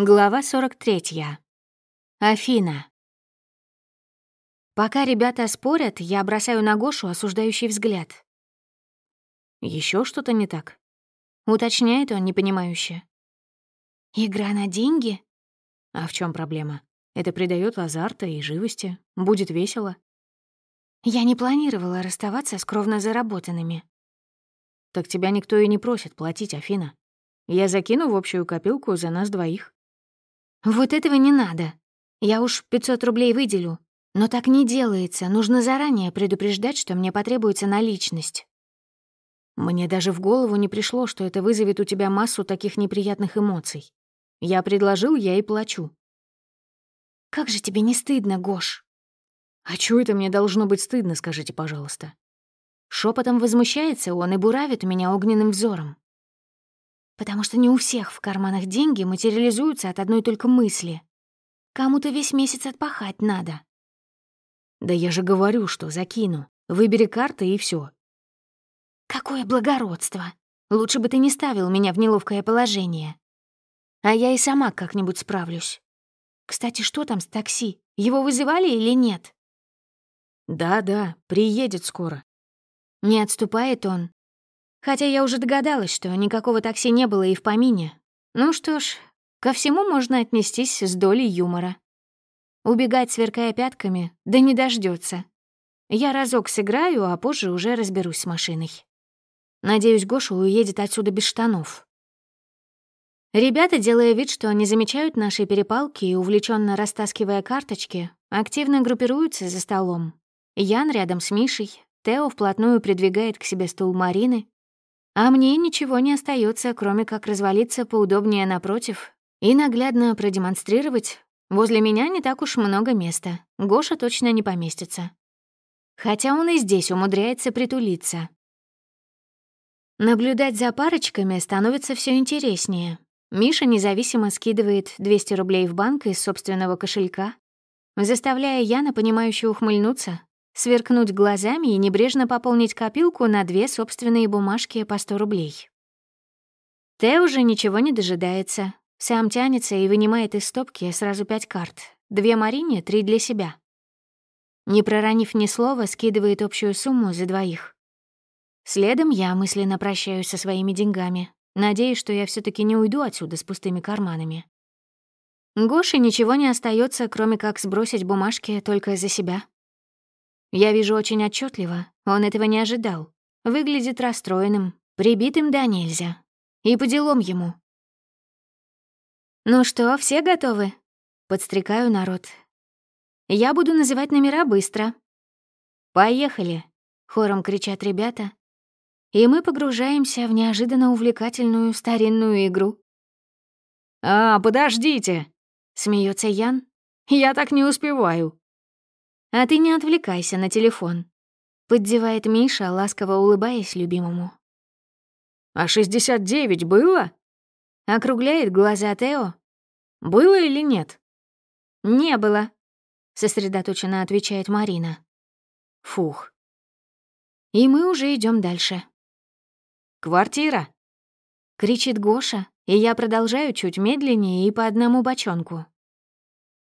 Глава 43. Афина. Пока ребята спорят, я бросаю на Гошу осуждающий взгляд. Еще что-то не так?» — уточняет он непонимающе. «Игра на деньги?» «А в чем проблема? Это придает азарта и живости. Будет весело». «Я не планировала расставаться с кровно заработанными». «Так тебя никто и не просит платить, Афина. Я закину в общую копилку за нас двоих». «Вот этого не надо. Я уж 500 рублей выделю. Но так не делается. Нужно заранее предупреждать, что мне потребуется наличность». Мне даже в голову не пришло, что это вызовет у тебя массу таких неприятных эмоций. Я предложил, я и плачу. «Как же тебе не стыдно, Гош?» «А чё это мне должно быть стыдно, скажите, пожалуйста?» Шепотом возмущается он и буравит меня огненным взором потому что не у всех в карманах деньги материализуются от одной только мысли. Кому-то весь месяц отпахать надо. Да я же говорю, что закину. Выбери карты и все. Какое благородство. Лучше бы ты не ставил меня в неловкое положение. А я и сама как-нибудь справлюсь. Кстати, что там с такси? Его вызывали или нет? Да-да, приедет скоро. Не отступает он, Хотя я уже догадалась, что никакого такси не было и в помине. Ну что ж, ко всему можно отнестись с долей юмора. Убегать, сверкая пятками, да не дождется. Я разок сыграю, а позже уже разберусь с машиной. Надеюсь, Гоша уедет отсюда без штанов. Ребята, делая вид, что не замечают нашей перепалки и увлеченно растаскивая карточки, активно группируются за столом. Ян рядом с Мишей, Тео вплотную придвигает к себе стул Марины, а мне ничего не остается, кроме как развалиться поудобнее напротив и наглядно продемонстрировать. Возле меня не так уж много места. Гоша точно не поместится. Хотя он и здесь умудряется притулиться. Наблюдать за парочками становится все интереснее. Миша независимо скидывает 200 рублей в банк из собственного кошелька, заставляя Яна, понимающе ухмыльнуться, сверкнуть глазами и небрежно пополнить копилку на две собственные бумажки по 100 рублей. Тэ уже ничего не дожидается. Сам тянется и вынимает из стопки сразу пять карт. Две Марине, три для себя. Не проронив ни слова, скидывает общую сумму за двоих. Следом я мысленно прощаюсь со своими деньгами, надеясь, что я все таки не уйду отсюда с пустыми карманами. Гоше ничего не остается, кроме как сбросить бумажки только за себя. Я вижу очень отчетливо, он этого не ожидал. Выглядит расстроенным, прибитым да нельзя. И по делам ему. «Ну что, все готовы?» Подстрекаю народ. «Я буду называть номера быстро». «Поехали!» — хором кричат ребята. И мы погружаемся в неожиданно увлекательную старинную игру. «А, подождите!» — смеется Ян. «Я так не успеваю». «А ты не отвлекайся на телефон», — поддевает Миша, ласково улыбаясь любимому. «А 69 было?» — округляет глаза Тео. «Было или нет?» «Не было», — сосредоточенно отвечает Марина. «Фух». И мы уже идем дальше. «Квартира!» — кричит Гоша, и я продолжаю чуть медленнее и по одному бочонку.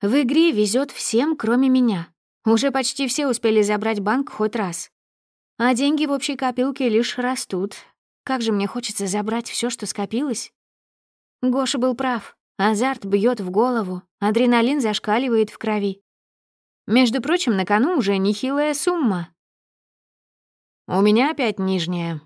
В игре везет всем, кроме меня. Уже почти все успели забрать банк хоть раз. А деньги в общей копилке лишь растут. Как же мне хочется забрать все, что скопилось. Гоша был прав. Азарт бьет в голову, адреналин зашкаливает в крови. Между прочим, на кону уже нехилая сумма. «У меня опять нижняя».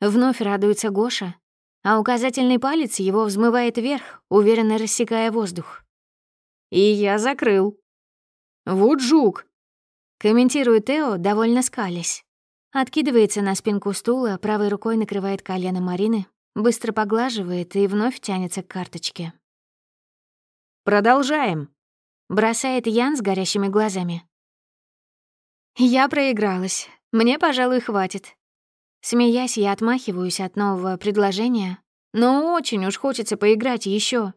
Вновь радуется Гоша, а указательный палец его взмывает вверх, уверенно рассекая воздух. «И я закрыл», «Вот жук!» — комментирует Тео, довольно скалясь. Откидывается на спинку стула, правой рукой накрывает колено Марины, быстро поглаживает и вновь тянется к карточке. «Продолжаем», — бросает Ян с горящими глазами. «Я проигралась. Мне, пожалуй, хватит». Смеясь, я отмахиваюсь от нового предложения, но очень уж хочется поиграть еще.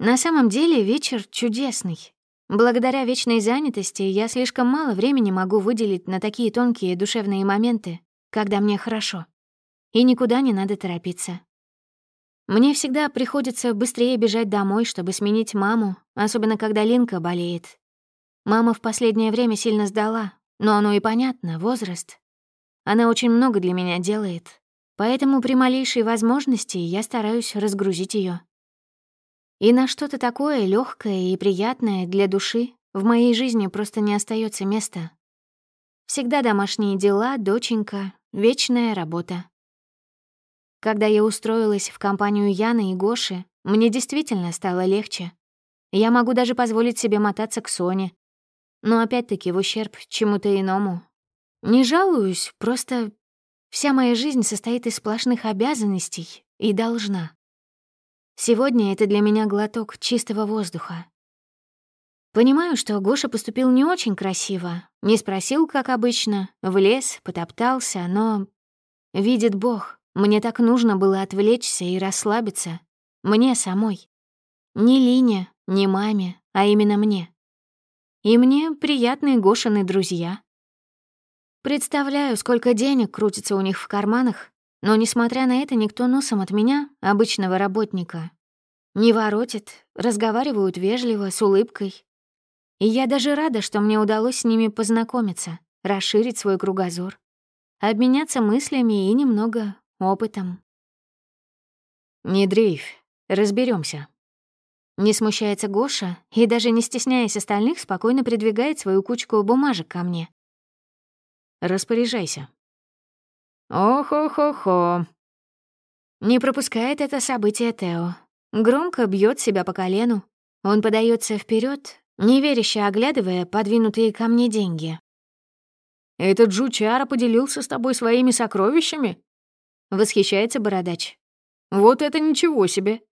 На самом деле вечер чудесный. Благодаря вечной занятости я слишком мало времени могу выделить на такие тонкие душевные моменты, когда мне хорошо. И никуда не надо торопиться. Мне всегда приходится быстрее бежать домой, чтобы сменить маму, особенно когда Линка болеет. Мама в последнее время сильно сдала, но оно и понятно, возраст. Она очень много для меня делает, поэтому при малейшей возможности я стараюсь разгрузить ее. И на что-то такое легкое и приятное для души в моей жизни просто не остается места. Всегда домашние дела, доченька, вечная работа. Когда я устроилась в компанию Яны и Гоши, мне действительно стало легче. Я могу даже позволить себе мотаться к Соне. Но опять-таки в ущерб чему-то иному. Не жалуюсь, просто вся моя жизнь состоит из сплошных обязанностей и должна. Сегодня это для меня глоток чистого воздуха. Понимаю, что Гоша поступил не очень красиво, не спросил, как обычно, влез, потоптался, но... Видит Бог, мне так нужно было отвлечься и расслабиться. Мне самой. Не Лине, не маме, а именно мне. И мне приятные Гошины друзья. Представляю, сколько денег крутится у них в карманах, но, несмотря на это, никто носом от меня, обычного работника, не воротит, разговаривают вежливо, с улыбкой. И я даже рада, что мне удалось с ними познакомиться, расширить свой кругозор, обменяться мыслями и немного опытом. «Не дрейфь, разберемся. Не смущается Гоша и, даже не стесняясь остальных, спокойно придвигает свою кучку бумажек ко мне. «Распоряжайся». «Ох-ох-ох-ох». Не пропускает это событие Тео. Громко бьет себя по колену. Он подается вперед, неверяще оглядывая подвинутые ко мне деньги. «Этот жучара поделился с тобой своими сокровищами?» Восхищается бородач. Вот это ничего себе.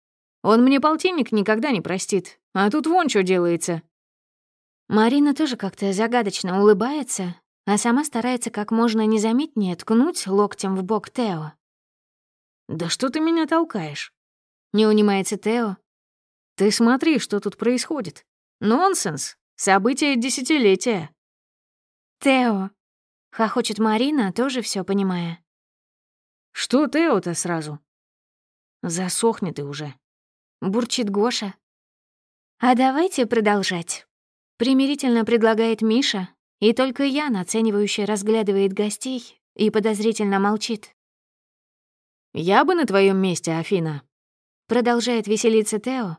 Он мне полтинник никогда не простит. А тут вон что делается. Марина тоже как-то загадочно улыбается, а сама старается как можно незаметнее ткнуть локтем в бок Тео. «Да что ты меня толкаешь?» Не унимается Тео. «Ты смотри, что тут происходит. Нонсенс. Событие десятилетия». «Тео», — хохочет Марина, тоже все понимая. «Что Тео-то сразу?» «Засохни ты уже», — бурчит Гоша. «А давайте продолжать», — примирительно предлагает Миша, и только я оценивающе разглядывает гостей и подозрительно молчит. «Я бы на твоем месте, Афина», — продолжает веселиться Тео.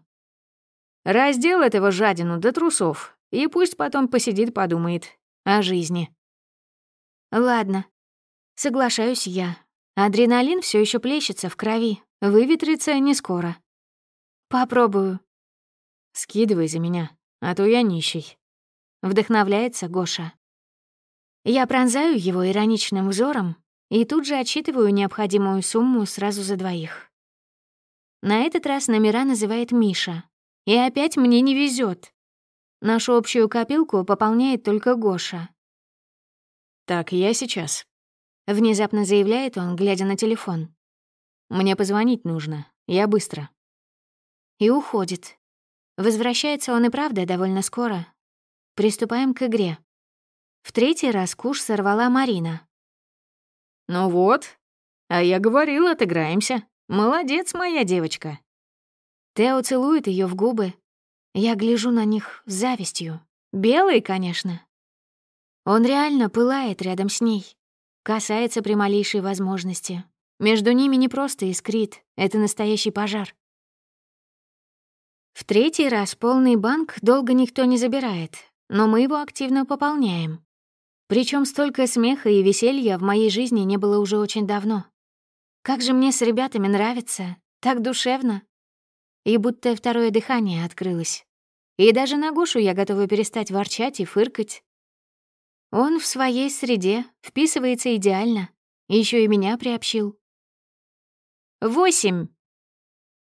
«Раздел этого жадину до трусов, и пусть потом посидит, подумает о жизни». «Ладно, соглашаюсь я, Адреналин все еще плещется в крови, выветрится не скоро. Попробую. Скидывай за меня, а то я нищий. Вдохновляется Гоша. Я пронзаю его ироничным взором и тут же отчитываю необходимую сумму сразу за двоих. На этот раз номера называет Миша. И опять мне не везет. Нашу общую копилку пополняет только Гоша. «Так, я сейчас», Внезапно заявляет он, глядя на телефон. «Мне позвонить нужно. Я быстро». И уходит. Возвращается он и правда довольно скоро. Приступаем к игре. В третий раз куш сорвала Марина. «Ну вот, а я говорил, отыграемся. Молодец, моя девочка». Тео целует ее в губы. Я гляжу на них с завистью. Белый, конечно. Он реально пылает рядом с ней. Касается при малейшей возможности. Между ними не просто искрит, это настоящий пожар. В третий раз полный банк долго никто не забирает, но мы его активно пополняем. Причем столько смеха и веселья в моей жизни не было уже очень давно. Как же мне с ребятами нравится, так душевно. И будто второе дыхание открылось. И даже на Гошу я готова перестать ворчать и фыркать. Он в своей среде вписывается идеально. Еще и меня приобщил. Восемь.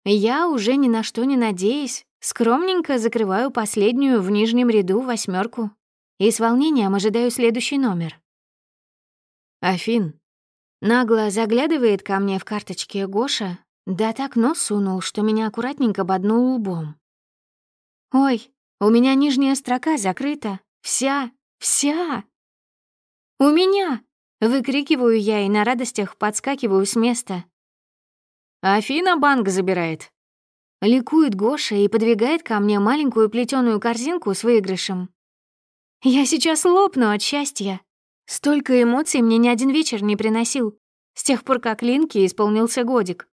Я, уже ни на что не надеясь, скромненько закрываю последнюю в нижнем ряду восьмерку и с волнением ожидаю следующий номер. Афин. Нагло заглядывает ко мне в карточке Гоша, да так нос сунул, что меня аккуратненько боднул лбом. «Ой, у меня нижняя строка закрыта. Вся, вся!» «У меня!» — выкрикиваю я и на радостях подскакиваю с места. Афина банк забирает. Ликует Гоша и подвигает ко мне маленькую плетеную корзинку с выигрышем. Я сейчас лопну от счастья. Столько эмоций мне ни один вечер не приносил, с тех пор, как Линке исполнился годик.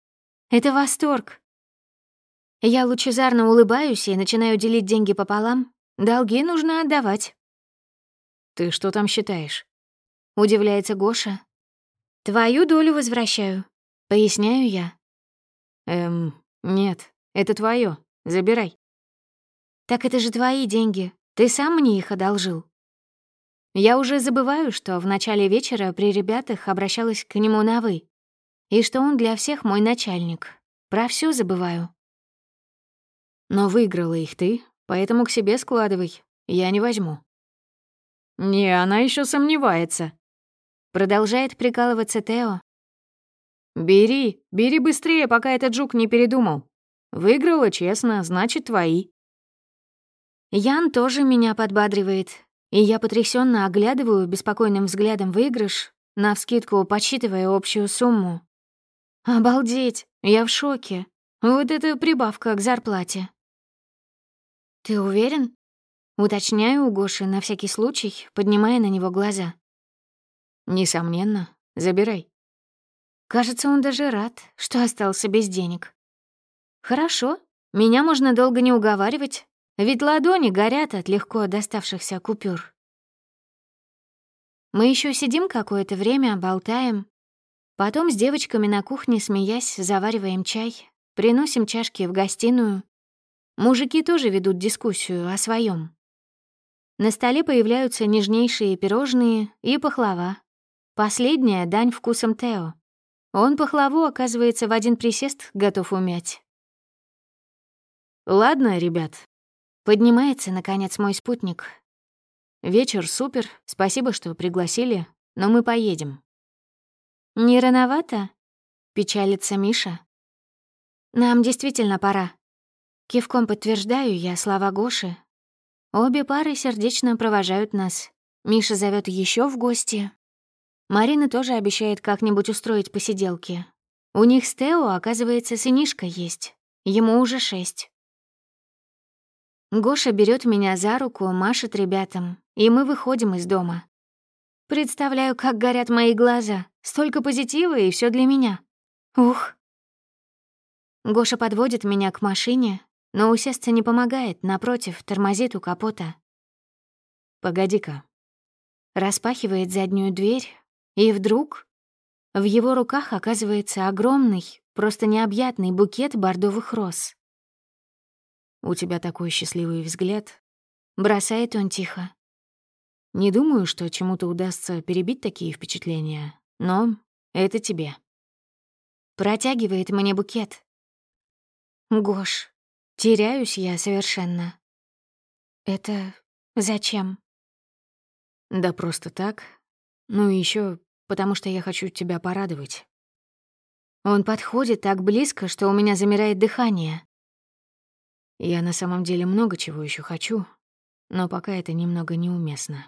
Это восторг. Я лучезарно улыбаюсь и начинаю делить деньги пополам. Долги нужно отдавать. «Ты что там считаешь?» — удивляется Гоша. «Твою долю возвращаю», — поясняю я. «Эм, нет, это твое. Забирай». «Так это же твои деньги. Ты сам мне их одолжил». Я уже забываю, что в начале вечера при ребятах обращалась к нему на «вы», и что он для всех мой начальник. Про все забываю. Но выиграла их ты, поэтому к себе складывай. Я не возьму. Не, она еще сомневается. Продолжает прикалываться Тео. Бери, бери быстрее, пока этот жук не передумал. Выиграла честно, значит, твои. Ян тоже меня подбадривает, и я потрясенно оглядываю беспокойным взглядом выигрыш, навскидку подсчитывая общую сумму. Обалдеть, я в шоке. Вот это прибавка к зарплате. «Ты уверен?» Уточняю у Гоши на всякий случай, поднимая на него глаза. «Несомненно. Забирай». Кажется, он даже рад, что остался без денег. «Хорошо. Меня можно долго не уговаривать, ведь ладони горят от легко доставшихся купюр». Мы еще сидим какое-то время, болтаем. Потом с девочками на кухне, смеясь, завариваем чай, приносим чашки в гостиную, Мужики тоже ведут дискуссию о своем. На столе появляются нежнейшие пирожные и пахлава. Последняя — дань вкусом Тео. Он пахлаву, оказывается, в один присест готов умять. «Ладно, ребят», — поднимается, наконец, мой спутник. «Вечер супер, спасибо, что пригласили, но мы поедем». «Не рановато?» — печалится Миша. «Нам действительно пора», Кивком подтверждаю я слова Гоши. Обе пары сердечно провожают нас. Миша зовет еще в гости. Марина тоже обещает как-нибудь устроить посиделки. У них с Тео, оказывается, сынишка есть. Ему уже шесть. Гоша берет меня за руку, машет ребятам, и мы выходим из дома. Представляю, как горят мои глаза. Столько позитива, и все для меня. Ух. Гоша подводит меня к машине, но усесться не помогает, напротив, тормозит у капота. «Погоди-ка». Распахивает заднюю дверь, и вдруг в его руках оказывается огромный, просто необъятный букет бордовых роз. «У тебя такой счастливый взгляд», — бросает он тихо. «Не думаю, что чему-то удастся перебить такие впечатления, но это тебе». Протягивает мне букет. «Гош, Теряюсь я совершенно. Это зачем? Да просто так. Ну и еще потому что я хочу тебя порадовать. Он подходит так близко, что у меня замирает дыхание. Я на самом деле много чего еще хочу, но пока это немного неуместно.